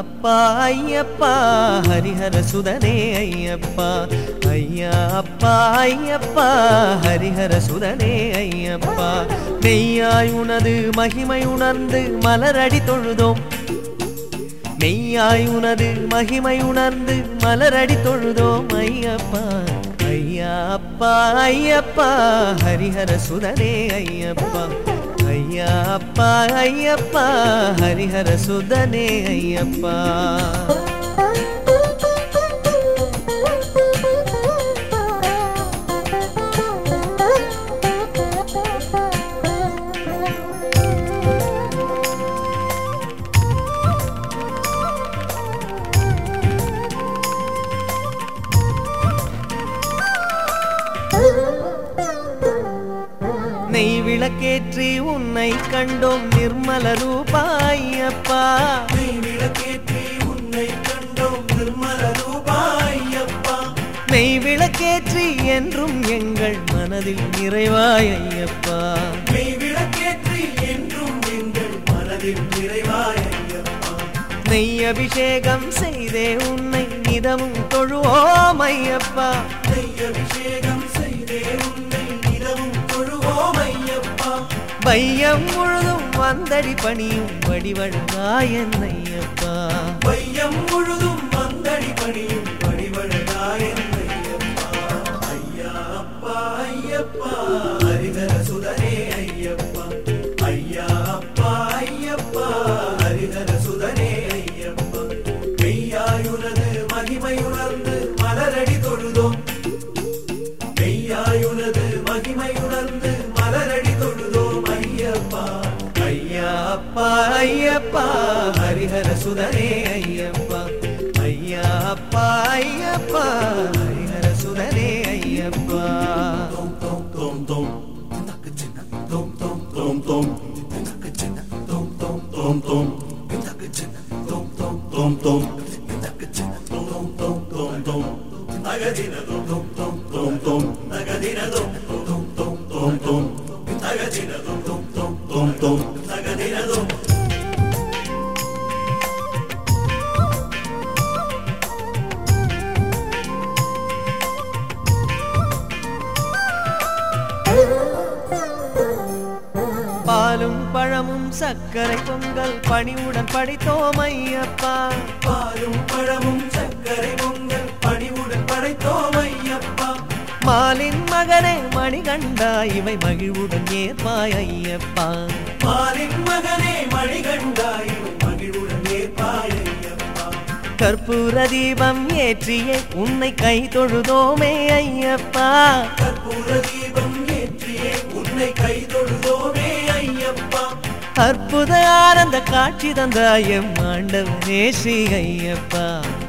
அப்பா ஐயப்பா ஹரிஹர சுதனே ஐயப்பா. ஐயா அப்பா ஐயப்பா ஹரிஹர சுதனே ஐயப்பா. மெய்யாய் உனது மகிமை உணர்ந்து மலரடி தொழுதோம். மெய்யாய் உனது மகிமை உணர்ந்து மலரடி தொழுதோம். ஐயப்பா ஐயா அப்பா ஐயப்பா ஹரிஹர சுதனே ஐயப்பா. అయ్యప్ప అయ్యప్ప హరిహర సుదనే అయ్యప్ప. நெய் விளக்கேற்றி உன்னை கண்டோம் நிர்மல ரூபாயப்பா. நெய் விளக்கேற்றி உன்னை கண்டோம் நிர்மல ரூபாயப்பா. நெய் விளக்கேற்றி என்றும் எங்கள் மனதில் நிறைவாய் ஐயப்பா நெய் விளக்கேற்றி என்றும் எங்கள் மனதில் நிறைவாய் நெய் அபிஷேகம் செய்தே உன்னை நிதமும் தொழுவோம் ஐயப்பா. நெய் அபிஷேகம் செய்தே உன்னை பையம் முழுதும் வந்தடி பணியும் வடிவழுகாயன் என்னையப்பா. பையம் முழுதும் வந்தடி பணியும் வடிவழகாய் என்னையப்பா. ஐயா அப்பா ஐயப்பா ஹரிதர சுதரே ஐயப்பா ஐயா அப்பா ஐயப்பா ஹரிதர சுதரே ஐயப்பா. பெய்யாயுனது மகிமையுணர்ந்து மலரடி தொழுதோம். பெய்யாயுனது மகிமையுணர்ந்து ஐயப்பா ஹரிஹர சுதனே ஐயப்பா ஐயா அப்பா ஐயப்பா ஹரிஹர சுதனே ஐயப்பா tom tom tom பாலும் பழமும் சர்க்கரை பொங்கல் பணிவுடன் படைத்தோம் ஐயப்பா. பாலும் பழமும் சர்க்கரை பொங்கல் பணிவுடன் படைத்தோம் ஐயப்பா. மாலின் மகனே மணிகண்டா இவை மகிழ்வுடன் ஏற்பாய் ஐயப்பா. மாலின் மகனே மணிகண்டாய் மகிழ்வுடன் ஏற்பாய் கற்பூர தீபம் ஏற்றியே உன்னை கை தொழுதோமே ஐயப்பா. கற்பூர அற்புத ஆனந்த காட்சி தந்தாயம் ஆண்டவனே ஸ்ரீ ஐயப்பா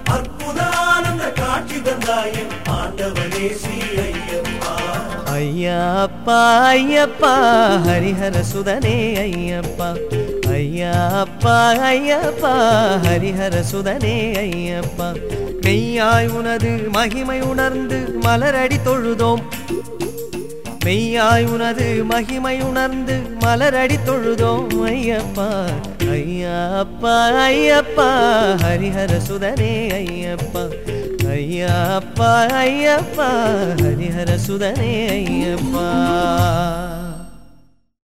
அற்புத ஆனந்த காட்சி தந்தாயம் ஆண்டவனே ஸ்ரீ ஐயப்பா ஐயா அப்பா ஐயப்பா ஹரிஹர சுதனே ஐயப்பா. ஐயா அப்பா ஐயப்பா ஹரிஹர சுதனே ஐயப்பா. மெய்யாய் உனது மகிமை உணர்ந்து மலரடி தொழுதோம். மெய்யாய் உனது மகிமை உணர்ந்து மலரடி தொழுதோம் ஐயப்பா ஐயா ஐயப்பா ஹரிஹர சுதனே ஐயப்பா ஐயா ஐயப்பா ஹரிஹர சுதனே ஐயப்பா.